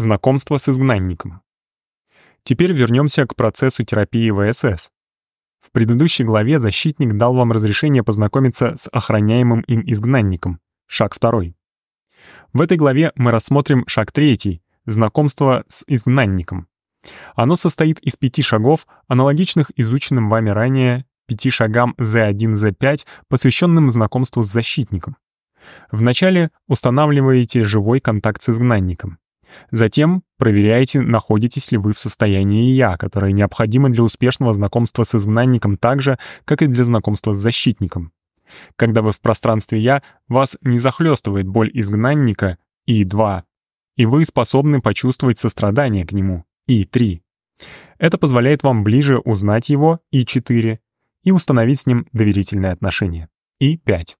Знакомство с изгнанником. Теперь вернемся к процессу терапии ВСС. В предыдущей главе защитник дал вам разрешение познакомиться с охраняемым им изгнанником. Шаг второй. В этой главе мы рассмотрим шаг третий — знакомство с изгнанником. Оно состоит из пяти шагов, аналогичных изученным вами ранее пяти шагам Z1, Z5, посвященным знакомству с защитником. Вначале устанавливаете живой контакт с изгнанником. Затем проверяйте, находитесь ли вы в состоянии «я», которое необходимо для успешного знакомства с изгнанником так же, как и для знакомства с защитником. Когда вы в пространстве «я», вас не захлестывает боль изгнанника и два, и вы способны почувствовать сострадание к нему и три. Это позволяет вам ближе узнать его и четыре и установить с ним доверительные отношения и пять.